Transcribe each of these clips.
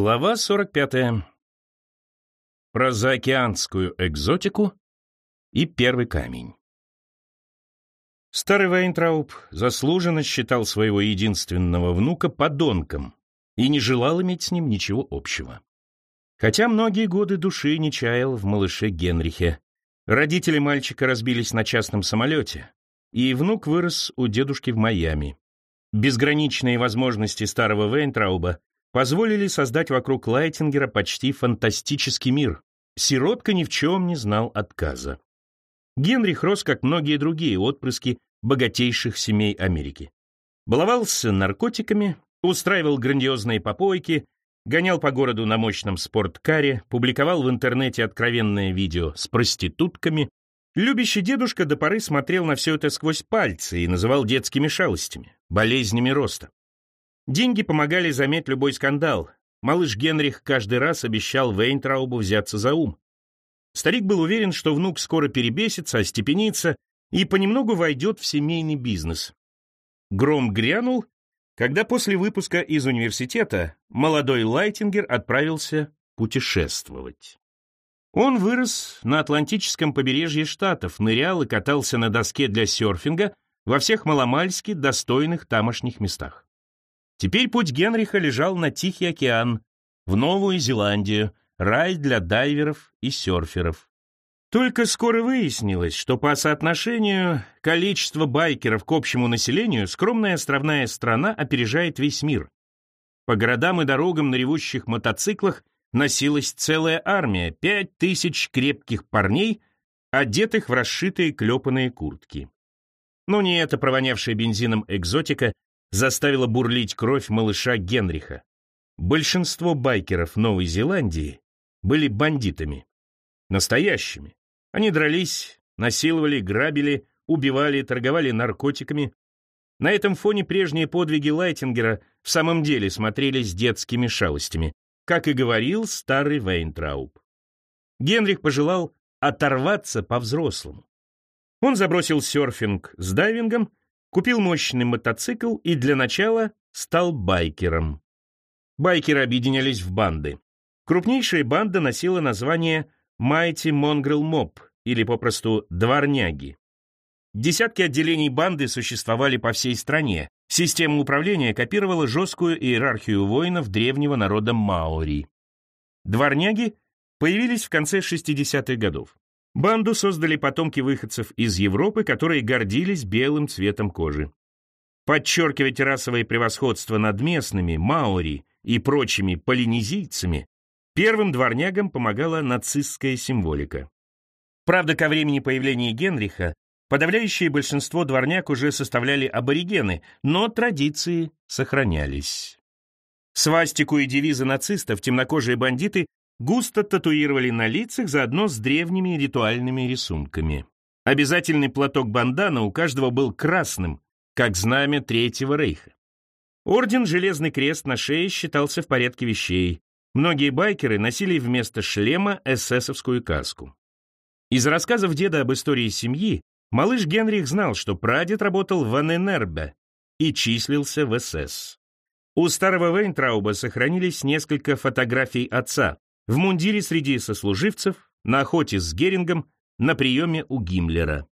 Глава 45. Про заокеанскую экзотику и первый камень. Старый Вайнтрауб заслуженно считал своего единственного внука подонком и не желал иметь с ним ничего общего. Хотя многие годы души не чаял в малыше Генрихе. Родители мальчика разбились на частном самолете, и внук вырос у дедушки в Майами. Безграничные возможности старого Вейнтрауба позволили создать вокруг Лайтингера почти фантастический мир. Сиротка ни в чем не знал отказа. Генрих рос, как многие другие отпрыски богатейших семей Америки. Баловался наркотиками, устраивал грандиозные попойки, гонял по городу на мощном спорткаре, публиковал в интернете откровенное видео с проститутками. Любящий дедушка до поры смотрел на все это сквозь пальцы и называл детскими шалостями, болезнями роста. Деньги помогали заметь любой скандал. Малыш Генрих каждый раз обещал Вейнтраубу взяться за ум. Старик был уверен, что внук скоро перебесится, остепенится и понемногу войдет в семейный бизнес. Гром грянул, когда после выпуска из университета молодой Лайтингер отправился путешествовать. Он вырос на Атлантическом побережье Штатов, нырял и катался на доске для серфинга во всех маломальски достойных тамошних местах. Теперь путь Генриха лежал на Тихий океан, в Новую Зеландию, рай для дайверов и серферов. Только скоро выяснилось, что по соотношению количества байкеров к общему населению скромная островная страна опережает весь мир. По городам и дорогам на ревущих мотоциклах носилась целая армия, пять тысяч крепких парней, одетых в расшитые клепанные куртки. Но не эта провонявшая бензином экзотика заставила бурлить кровь малыша Генриха. Большинство байкеров Новой Зеландии были бандитами. Настоящими. Они дрались, насиловали, грабили, убивали, торговали наркотиками. На этом фоне прежние подвиги Лайтингера в самом деле смотрелись детскими шалостями, как и говорил старый Вейнтрауб. Генрих пожелал оторваться по-взрослому. Он забросил серфинг с дайвингом, купил мощный мотоцикл и для начала стал байкером. Байкеры объединялись в банды. Крупнейшая банда носила название Mighty Mongrel Mob, или попросту «дворняги». Десятки отделений банды существовали по всей стране. Система управления копировала жесткую иерархию воинов древнего народа Маори. Дворняги появились в конце 60-х годов. Банду создали потомки выходцев из Европы, которые гордились белым цветом кожи. Подчеркивать расовое превосходство над местными, маори и прочими полинезийцами Первым дворнягам помогала нацистская символика. Правда, ко времени появления Генриха подавляющее большинство дворняг уже составляли аборигены, но традиции сохранялись. Свастику и девизы нацистов темнокожие бандиты густо татуировали на лицах заодно с древними ритуальными рисунками. Обязательный платок бандана у каждого был красным, как знамя Третьего Рейха. Орден Железный Крест на шее считался в порядке вещей. Многие байкеры носили вместо шлема эсэсовскую каску. Из рассказов деда об истории семьи малыш Генрих знал, что прадед работал в Аненербе и числился в СС. У старого Вейнтрауба сохранились несколько фотографий отца в мундире среди сослуживцев, на охоте с Герингом, на приеме у Гиммлера.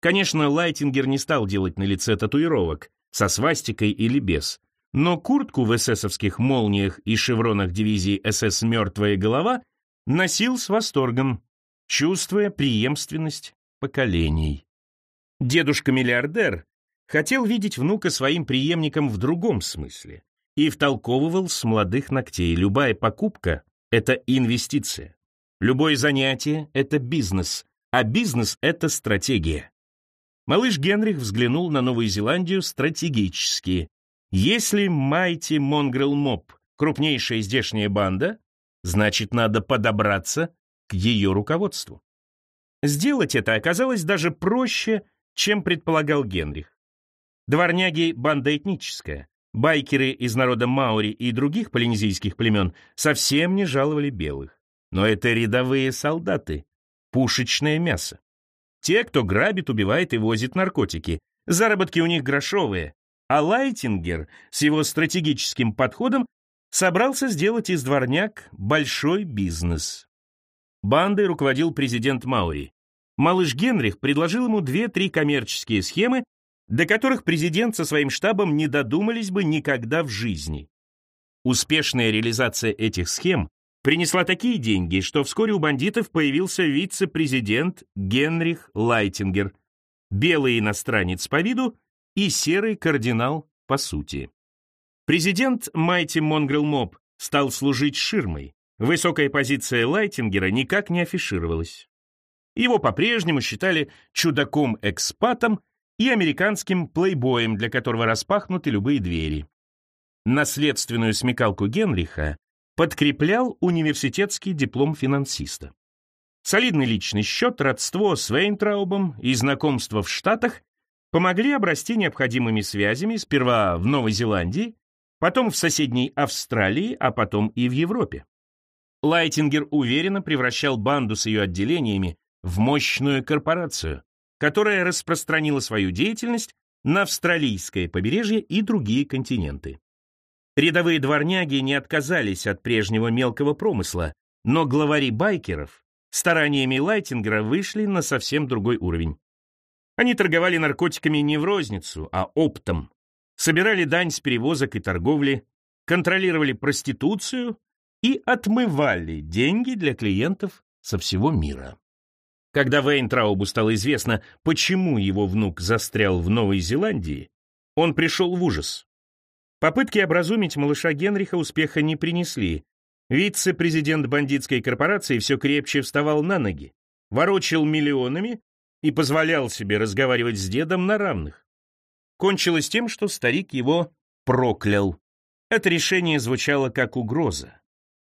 Конечно, Лайтингер не стал делать на лице татуировок, со свастикой или без, но куртку в эсэсовских молниях и шевронах дивизии СС «Мертвая голова» носил с восторгом, чувствуя преемственность поколений. Дедушка-миллиардер хотел видеть внука своим преемником в другом смысле и втолковывал с молодых ногтей, любая покупка — это инвестиция. Любое занятие — это бизнес, а бизнес — это стратегия. Малыш Генрих взглянул на Новую Зеландию стратегически, если Майти Монгрел Моб — крупнейшая здешняя банда, значит, надо подобраться к ее руководству. Сделать это оказалось даже проще, чем предполагал Генрих. Дворняги — банда этническая. Байкеры из народа Маори и других полинезийских племен совсем не жаловали белых. Но это рядовые солдаты, пушечное мясо. Те, кто грабит, убивает и возит наркотики. Заработки у них грошовые, а Лайтингер с его стратегическим подходом собрался сделать из дворняк большой бизнес. Бандой руководил президент Маури. Малыш Генрих предложил ему две-три коммерческие схемы, до которых президент со своим штабом не додумались бы никогда в жизни. Успешная реализация этих схем принесла такие деньги, что вскоре у бандитов появился вице-президент Генрих Лайтингер, белый иностранец по виду и серый кардинал по сути. Президент Майти Монгрел Моб стал служить ширмой. Высокая позиция Лайтингера никак не афишировалась. Его по-прежнему считали чудаком-экспатом и американским плейбоем, для которого распахнуты любые двери. Наследственную смекалку Генриха подкреплял университетский диплом финансиста. Солидный личный счет, родство с Вейнтраубом и знакомство в Штатах помогли обрасти необходимыми связями сперва в Новой Зеландии, потом в соседней Австралии, а потом и в Европе. Лайтингер уверенно превращал банду с ее отделениями в мощную корпорацию, которая распространила свою деятельность на австралийское побережье и другие континенты. Рядовые дворняги не отказались от прежнего мелкого промысла, но главари байкеров стараниями Лайтингера вышли на совсем другой уровень. Они торговали наркотиками не в розницу, а оптом, собирали дань с перевозок и торговли, контролировали проституцию и отмывали деньги для клиентов со всего мира. Когда Вейнтраубу стало известно, почему его внук застрял в Новой Зеландии, он пришел в ужас. Попытки образумить малыша Генриха успеха не принесли. Вице-президент бандитской корпорации все крепче вставал на ноги, ворочил миллионами и позволял себе разговаривать с дедом на равных. Кончилось тем, что старик его проклял. Это решение звучало как угроза.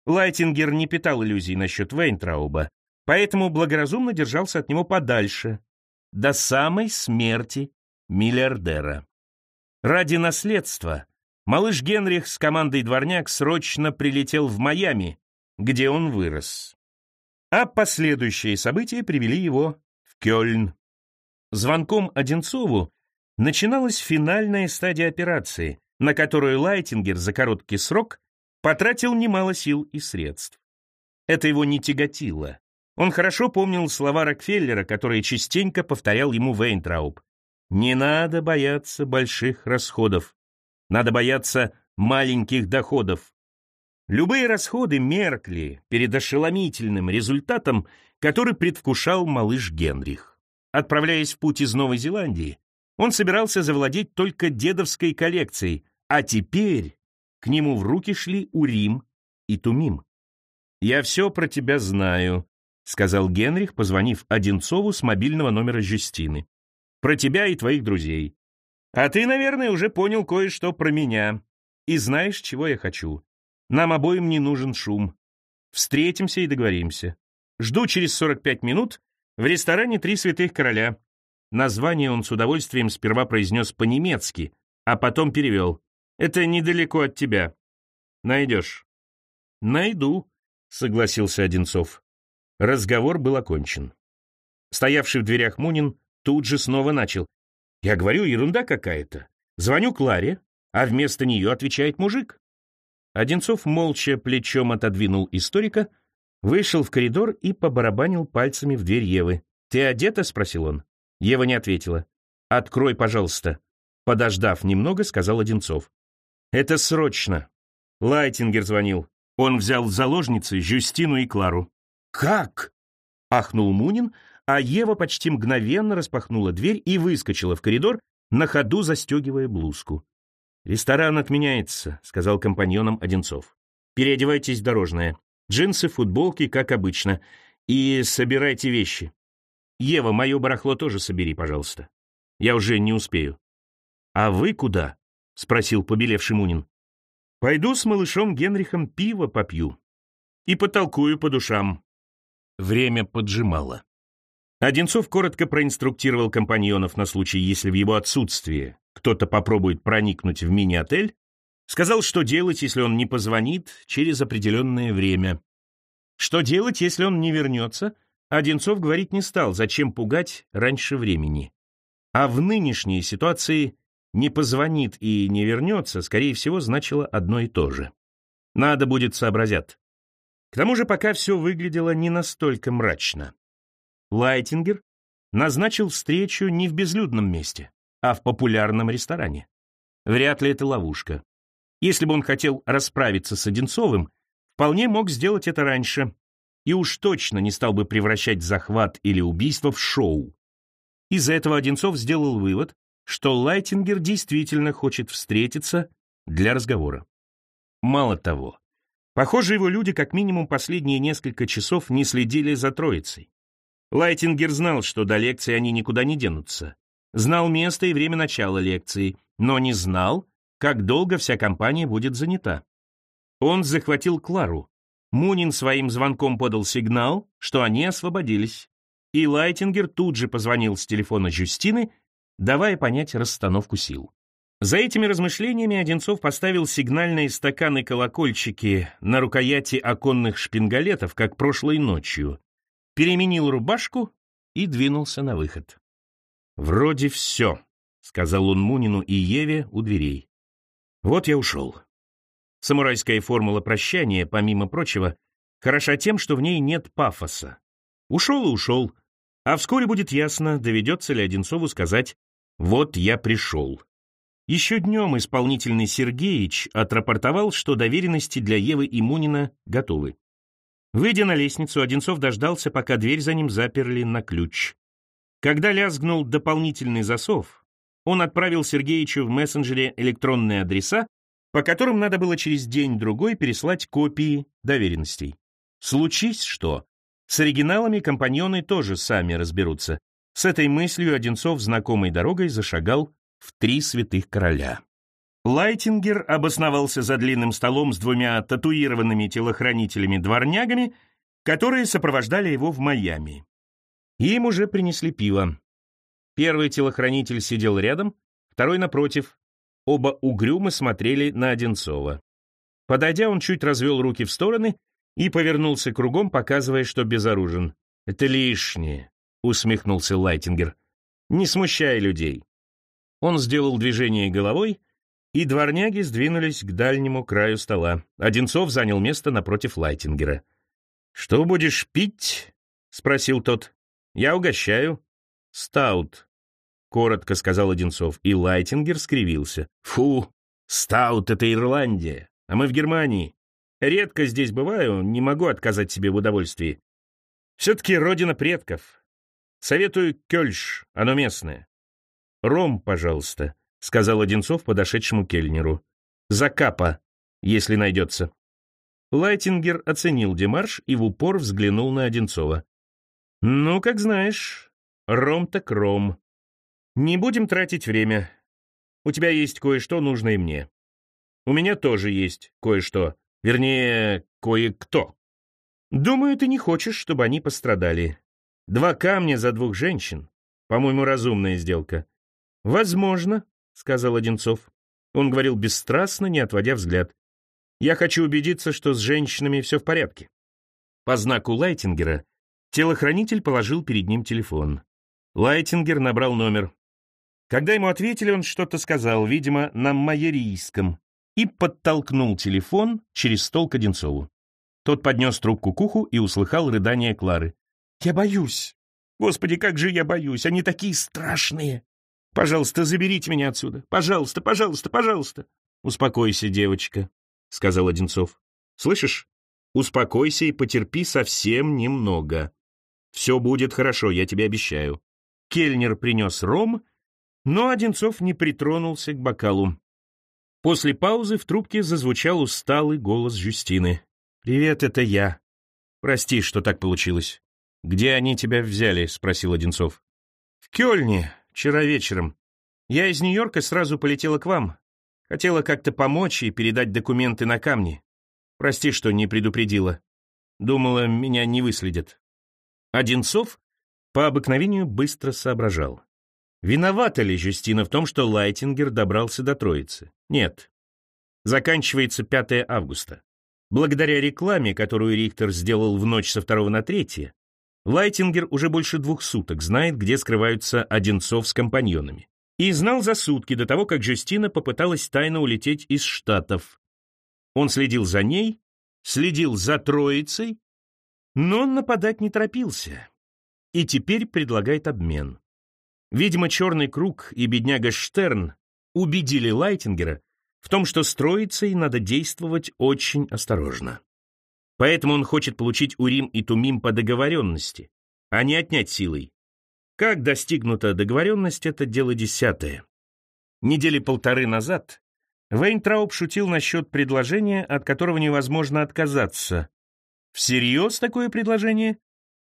Лайтингер не питал иллюзий насчет Вейнтрауба, поэтому благоразумно держался от него подальше, до самой смерти миллиардера. Ради наследства малыш Генрих с командой дворняк срочно прилетел в Майами, где он вырос. А последующие события привели его в Кёльн. Звонком Одинцову начиналась финальная стадия операции, на которую Лайтингер за короткий срок потратил немало сил и средств. Это его не тяготило. Он хорошо помнил слова Рокфеллера, которые частенько повторял ему Вейнтрауб. «Не надо бояться больших расходов. Надо бояться маленьких доходов». Любые расходы меркли перед ошеломительным результатом, который предвкушал малыш Генрих. Отправляясь в путь из Новой Зеландии, он собирался завладеть только дедовской коллекцией, а теперь к нему в руки шли Урим и Тумим. «Я все про тебя знаю», сказал Генрих, позвонив Одинцову с мобильного номера Жюстины. «Про тебя и твоих друзей. А ты, наверное, уже понял кое-что про меня. И знаешь, чего я хочу. Нам обоим не нужен шум. Встретимся и договоримся. Жду через 45 минут в ресторане «Три святых короля». Название он с удовольствием сперва произнес по-немецки, а потом перевел. «Это недалеко от тебя. Найдешь». «Найду», — согласился Одинцов. Разговор был окончен. Стоявший в дверях Мунин тут же снова начал. «Я говорю, ерунда какая-то. Звоню Кларе, а вместо нее отвечает мужик». Одинцов молча плечом отодвинул историка, вышел в коридор и побарабанил пальцами в дверь Евы. «Ты одета?» — спросил он. Ева не ответила. «Открой, пожалуйста». Подождав немного, сказал Одинцов. «Это срочно». Лайтингер звонил. Он взял в заложницы Жюстину и Клару. «Как?» — ахнул Мунин, а Ева почти мгновенно распахнула дверь и выскочила в коридор, на ходу застегивая блузку. «Ресторан отменяется», — сказал компаньонам Одинцов. «Переодевайтесь в дорожное. Джинсы, футболки, как обычно. И собирайте вещи. Ева, мое барахло тоже собери, пожалуйста. Я уже не успею». «А вы куда?» — спросил побелевший Мунин. «Пойду с малышом Генрихом пиво попью и потолкую по душам», Время поджимало. Одинцов коротко проинструктировал компаньонов на случай, если в его отсутствие кто-то попробует проникнуть в мини-отель, сказал, что делать, если он не позвонит через определенное время. Что делать, если он не вернется, Одинцов говорить не стал, зачем пугать раньше времени. А в нынешней ситуации «не позвонит и не вернется» скорее всего значило одно и то же. Надо будет сообразят. К тому же пока все выглядело не настолько мрачно. Лайтингер назначил встречу не в безлюдном месте, а в популярном ресторане. Вряд ли это ловушка. Если бы он хотел расправиться с Одинцовым, вполне мог сделать это раньше, и уж точно не стал бы превращать захват или убийство в шоу. Из-за этого Одинцов сделал вывод, что Лайтингер действительно хочет встретиться для разговора. Мало того, похоже, его люди как минимум последние несколько часов не следили за троицей. Лайтингер знал, что до лекции они никуда не денутся. Знал место и время начала лекции, но не знал, как долго вся компания будет занята. Он захватил Клару. Мунин своим звонком подал сигнал, что они освободились. И Лайтингер тут же позвонил с телефона Жюстины, давая понять расстановку сил. За этими размышлениями Одинцов поставил сигнальные стаканы-колокольчики на рукояти оконных шпингалетов, как прошлой ночью, переменил рубашку и двинулся на выход. «Вроде все», — сказал он Мунину и Еве у дверей. «Вот я ушел». Самурайская формула прощания, помимо прочего, хороша тем, что в ней нет пафоса. Ушел и ушел, а вскоре будет ясно, доведется ли Одинцову сказать «вот я пришел». Еще днем исполнительный Сергеич отрапортовал, что доверенности для Евы и Мунина готовы. Выйдя на лестницу, Одинцов дождался, пока дверь за ним заперли на ключ. Когда лязгнул дополнительный засов, он отправил Сергеичу в мессенджере электронные адреса, по которым надо было через день-другой переслать копии доверенностей. Случись что, с оригиналами компаньоны тоже сами разберутся. С этой мыслью Одинцов знакомой дорогой зашагал в Три Святых Короля. Лайтингер обосновался за длинным столом с двумя татуированными телохранителями-дворнягами, которые сопровождали его в Майами. Им уже принесли пиво. Первый телохранитель сидел рядом, второй напротив. Оба угрюмо смотрели на Одинцова. Подойдя, он чуть развел руки в стороны и повернулся кругом, показывая, что безоружен. «Это лишнее», — усмехнулся Лайтингер. «Не смущай людей». Он сделал движение головой, и дворняги сдвинулись к дальнему краю стола. Одинцов занял место напротив Лайтингера. «Что будешь пить?» — спросил тот. «Я угощаю». «Стаут», — коротко сказал Одинцов, и Лайтингер скривился. «Фу, стаут — это Ирландия, а мы в Германии. Редко здесь бываю, не могу отказать себе в удовольствии. Все-таки родина предков. Советую кёльш, оно местное. Ром, пожалуйста», — сказал Одинцов подошедшему кельнеру. «Zacapa, если найдется». Лайтингер оценил демарш и в упор взглянул на Одинцова. «Ну, как знаешь. Ром так ром. Не будем тратить время. У тебя есть кое-что, нужное мне. У меня тоже есть кое-что. Вернее, кое-кто. Думаю, ты не хочешь, чтобы они пострадали. Два камня за двух женщин. По-моему, разумная сделка. Возможно, — сказал Одинцов. Он говорил бесстрастно, не отводя взгляд. Я хочу убедиться, что с женщинами все в порядке. По знаку Лайтингера Телохранитель положил перед ним телефон. Лайтингер набрал номер. Когда ему ответили, он что-то сказал, видимо, на майорийском, и подтолкнул телефон через стол к Одинцову. Тот поднес трубку к уху и услыхал рыдание Клары. «Я боюсь. Господи, как же я боюсь! Они такие страшные! Пожалуйста, заберите меня отсюда! Пожалуйста, пожалуйста, пожалуйста!» «Успокойся, девочка», — сказал Одинцов. «Слышишь? Успокойся и потерпи совсем немного. Все будет хорошо, я тебе обещаю. Кельнер принес ром, но Одинцов не притронулся к бокалу. После паузы в трубке зазвучал усталый голос Жюстины. «Привет, это я. Прости, что так получилось». «Где они тебя взяли?» — спросил Одинцов. «В Кёльне, вчера вечером. Я из Нью-Йорка сразу полетела к вам. Хотела как-то помочь и передать документы на камни. Прости, что не предупредила. Думала, меня не выследят». Одинцов по обыкновению быстро соображал. Виновата ли Жюстина в том, что Лайтингер добрался до Троицы? Нет. Заканчивается 5 августа. Благодаря рекламе, которую Рихтер сделал в ночь со 2 на 3, Лайтингер уже больше двух суток знает, где скрываются Одинцов с компаньонами. И знал за сутки до того, как Жюстина попыталась тайно улететь из Штатов. Он следил за ней, следил за троицей, но нападать не торопился. И теперь предлагает обмен. Видимо, черный круг и бедняга Штерн убедили Лайтингера в том, что с троицей надо действовать очень осторожно. Поэтому он хочет получить Урим и Тумим по договоренности, а не отнять силой. Как достигнута договоренность, это дело десятое. Недели полторы назад Вейнтрауб шутил насчет предложения, от которого невозможно отказаться. Всерьез такое предложение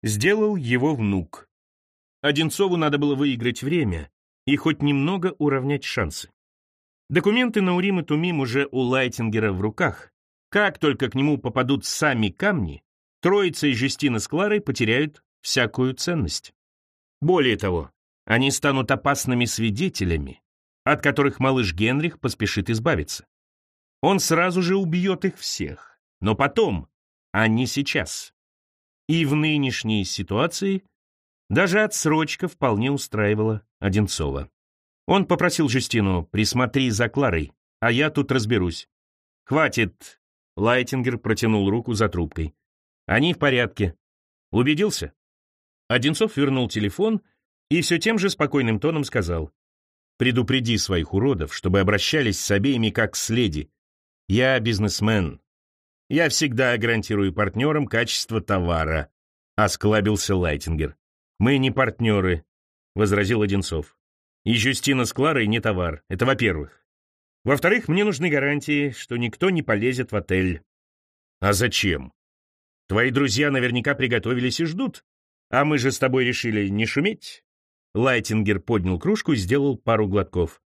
сделал его внук. Одинцову надо было выиграть время и хоть немного уравнять шансы. Документы на Урим и Тумим уже у Лайтингера в руках. Как только к нему попадут сами камни, Троица и Жюстина с Кларой потеряют всякую ценность. Более того, они станут опасными свидетелями, от которых малыш Генрих поспешит избавиться. Он сразу же убьет их всех, но потом, а не сейчас. И в нынешней ситуации даже отсрочка вполне устраивала Одинцова. Он попросил Жюстину «присмотри за Кларой, а я тут разберусь». «Хватит!» — Лайтингер протянул руку за трубкой. «Они в порядке. Убедился?» Одинцов вернул телефон и все тем же спокойным тоном сказал. «Предупреди своих уродов, чтобы обращались с обеими как с леди. Я бизнесмен. Я всегда гарантирую партнерам качество товара», — осклабился Лайтингер. «Мы не партнеры», — возразил Одинцов. «И Жюстина с Кларой не товар. Это во-первых. Во-вторых, мне нужны гарантии, что никто не полезет в отель». «А зачем? Твои друзья наверняка приготовились и ждут. А мы же с тобой решили не шуметь». Лайтингер поднял кружку и сделал пару глотков.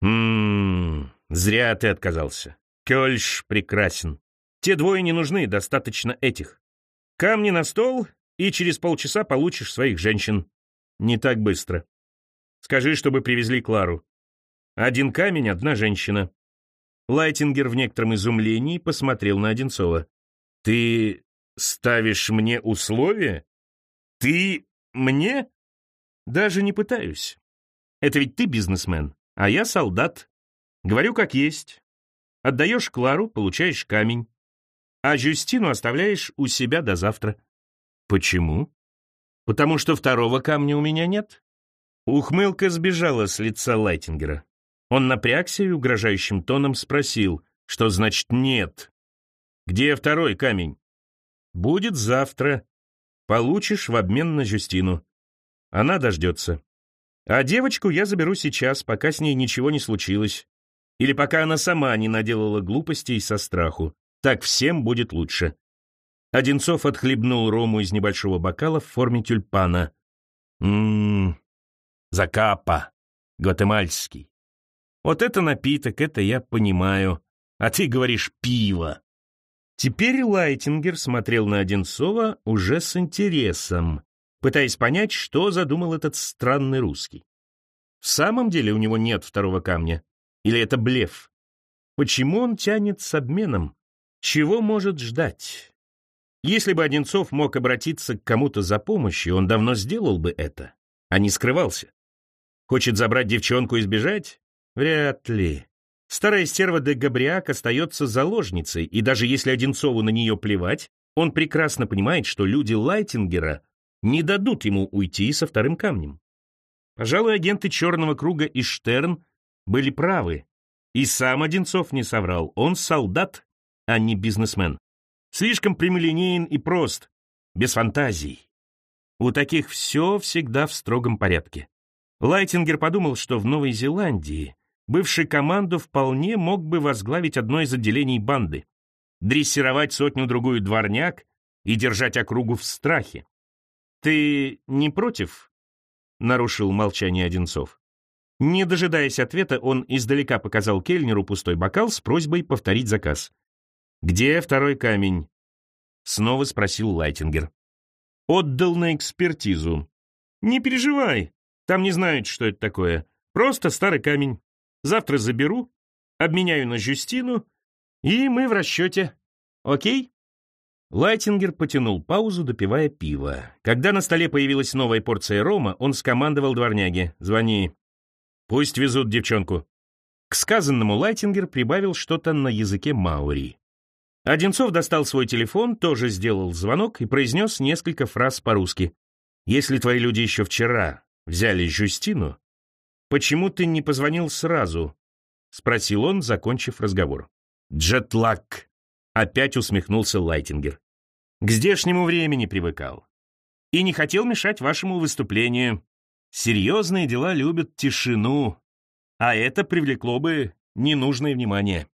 «Ммм, зря ты отказался. Кёльш прекрасен. Те двое не нужны, достаточно этих. Камни на стол, и через полчаса получишь своих женщин. Не так быстро. Скажи, чтобы привезли Клару. Один камень, одна женщина. Лайтингер в некотором изумлении посмотрел на Одинцова. «Ты ставишь мне условия? Ты мне?» «Даже не пытаюсь. Это ведь ты бизнесмен, а я солдат. Говорю как есть. Отдаешь Клару, получаешь камень. А Жюстину оставляешь у себя до завтра. Почему? Потому что второго камня у меня нет. Ухмылка сбежала с лица Лайтингера. Он напрягся и угрожающим тоном спросил, что значит «нет». «Где второй камень?» «Будет завтра. Получишь в обмен на Жюстину. Она дождется. А девочку я заберу сейчас, пока с ней ничего не случилось. Или пока она сама не наделала глупостей со страху. Так всем будет лучше. Одинцов отхлебнул рому из небольшого бокала в форме тюльпана. Ммм, закапа, гватемальский. Вот это напиток, это я понимаю. А ты говоришь пиво. Теперь Лайтингер смотрел на Одинцова уже с интересом, пытаясь понять, что задумал этот странный русский. В самом деле у него нет второго камня? Или это блеф? Почему он тянет с обменом? Чего может ждать? Если бы Одинцов мог обратиться к кому-то за помощью, он давно сделал бы это, а не скрывался. Хочет забрать девчонку и сбежать? Вряд ли. Старая стерва де Габриак остается заложницей, и даже если Одинцову на нее плевать, он прекрасно понимает, что люди Лайтингера не дадут ему уйти со вторым камнем. Пожалуй, агенты Черного круга и Штерн были правы. И сам Одинцов не соврал. Он солдат, а не бизнесмен. Слишком прямолинеен и прост, без фантазий. У таких все всегда в строгом порядке. Лайтингер подумал, что в Новой Зеландии бывший команду вполне мог бы возглавить одно из отделений банды, дрессировать сотню-другую дворняк и держать округу в страхе. «Ты не против?» — нарушил молчание Одинцов. Не дожидаясь ответа, он издалека показал кельнеру пустой бокал с просьбой повторить заказ. «Где второй камень?» — снова спросил Лайтингер. «Отдал на экспертизу». «Не переживай, там не знают, что это такое. Просто старый камень. Завтра заберу, обменяю на Жюстину, и мы в расчете. Окей?» Лайтингер потянул паузу, допивая пиво. Когда на столе появилась новая порция рома, он скомандовал дворняге. «Звони. Пусть везут девчонку». К сказанному Лайтингер прибавил что-то на языке Маури. Одинцов достал свой телефон, тоже сделал звонок и произнес несколько фраз по-русски. «Если твои люди еще вчера взяли Жюстину, почему ты не позвонил сразу?» — спросил он, закончив разговор. «Джетлаг!» — опять усмехнулся Лайтингер. «К здешнему времени привыкал. И не хотел мешать вашему выступлению. Серьезные дела любят тишину, а это привлекло бы ненужное внимание».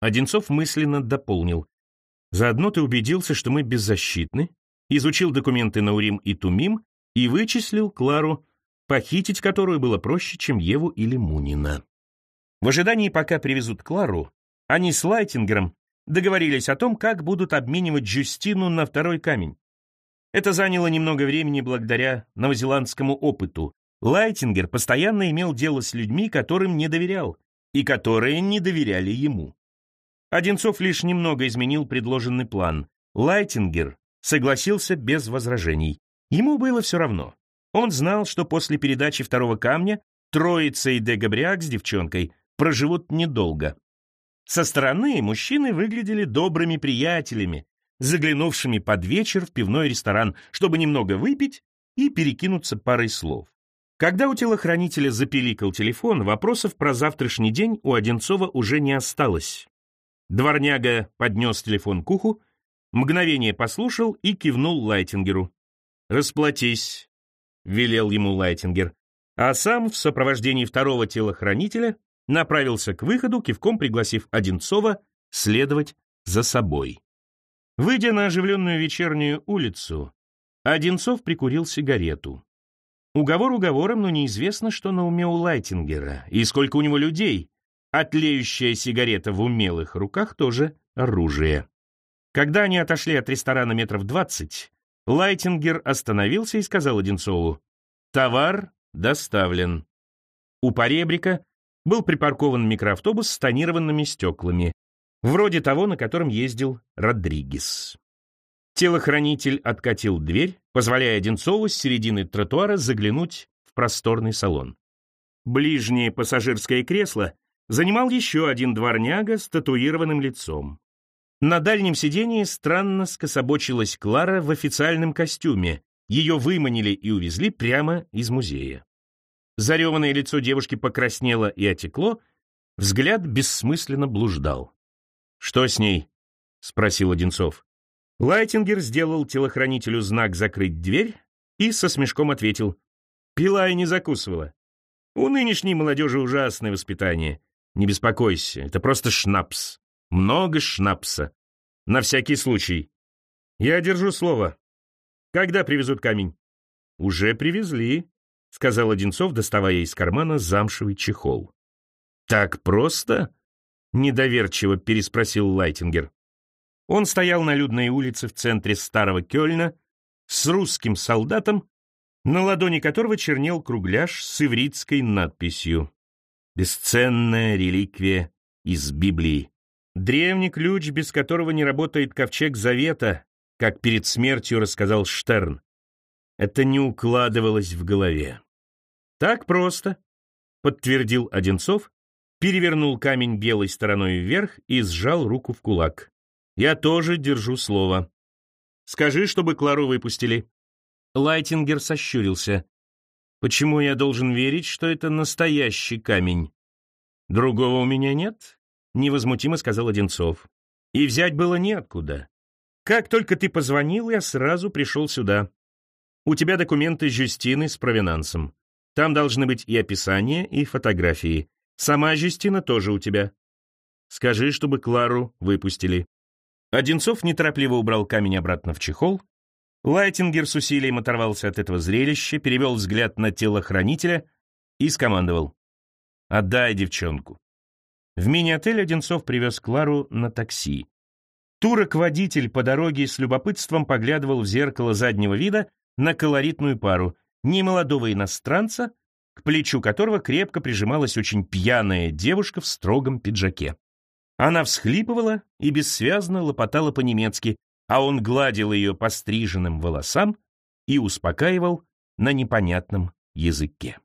Одинцов мысленно дополнил. «Заодно ты убедился, что мы беззащитны, изучил документы на Урим и Тумим и вычислил Клару, похитить которую было проще, чем Еву или Мунина. В ожидании, пока привезут Клару, они с Лайтингером договорились о том, как будут обменивать Джустину на второй камень. Это заняло немного времени благодаря новозеландскому опыту. Лайтингер постоянно имел дело с людьми, которым не доверял, и которые не доверяли ему. Одинцов лишь немного изменил предложенный план. Лайтингер согласился без возражений. Ему было все равно. Он знал, что после передачи второго камня Троица и Дегабриак с девчонкой проживут недолго. Со стороны мужчины выглядели добрыми приятелями, заглянувшими под вечер в пивной ресторан, чтобы немного выпить и перекинуться парой слов. Когда у телохранителя запиликал телефон, вопросов про завтрашний день у Одинцова уже не осталось. Дворняга поднес телефон к уху, мгновение послушал и кивнул Лайтингеру. «Расплатись», — велел ему Лайтингер, а сам в сопровождении второго телохранителя направился к выходу, кивком пригласив Одинцова следовать за собой. Выйдя на оживленную вечернюю улицу, Одинцов прикурил сигарету. Уговор уговором, но неизвестно, что на уме у Лайтингера и сколько у него людей, а тлеющая сигарета в умелых руках тоже оружие. Когда они отошли от ресторана метров двадцать, Лайтингер остановился и сказал Одинцову, «Товар доставлен». У поребрика был припаркован микроавтобус с тонированными стеклами, вроде того, на котором ездил Родригес. Телохранитель откатил дверь, позволяя Одинцову с середины тротуара заглянуть в просторный салон. Ближнее пассажирское кресло занимал еще один дворняга с татуированным лицом. На дальнем сидении странно скособочилась Клара в официальном костюме. Ее выманили и увезли прямо из музея. Зареванное лицо девушки покраснело и отекло, взгляд бессмысленно блуждал. «Что с ней?» — спросил Одинцов. Лайтингер сделал телохранителю знак «закрыть дверь» и со смешком ответил. «Пила и не закусывала. У нынешней молодежи ужасное воспитание. Не беспокойся, это просто шнапс. Много шнапса. На всякий случай. Я держу слово. Когда привезут камень? Уже привезли, сказал Одинцов, доставая из кармана замшевый чехол. Так просто? Недоверчиво переспросил Лайтингер. Он стоял на людной улице в центре старого Кёльна с русским солдатом, на ладони которого чернел кругляш с ивритской надписью Бесценная реликвия из Библии. Древний ключ, без которого не работает ковчег завета, как перед смертью рассказал Штерн. Это не укладывалось в голове. Так просто, подтвердил Одинцов, перевернул камень белой стороной вверх и сжал руку в кулак. Я тоже держу слово. Скажи, чтобы Клару выпустили. Лайтингер сощурился. Почему я должен верить, что это настоящий камень? Другого у меня нет, невозмутимо сказал Одинцов. И взять было неоткуда. Как только ты позвонил, я сразу пришел сюда. У тебя документы Жюстины с провинансом. Там должны быть и описание, и фотографии. Сама Жюстина тоже у тебя. Скажи, чтобы Клару выпустили. Одинцов неторопливо убрал камень обратно в чехол, Лайтингер с усилием оторвался от этого зрелища, перевел взгляд на телохранителя и скомандовал. «Отдай девчонку». В мини-отель Одинцов привез Клару на такси. Турок-водитель по дороге с любопытством поглядывал в зеркало заднего вида на колоритную пару, немолодого иностранца, к плечу которого крепко прижималась очень пьяная девушка в строгом пиджаке. Она всхлипывала и бессвязно лопотала по-немецки, а он гладил ее по стриженным волосам и успокаивал на непонятном языке.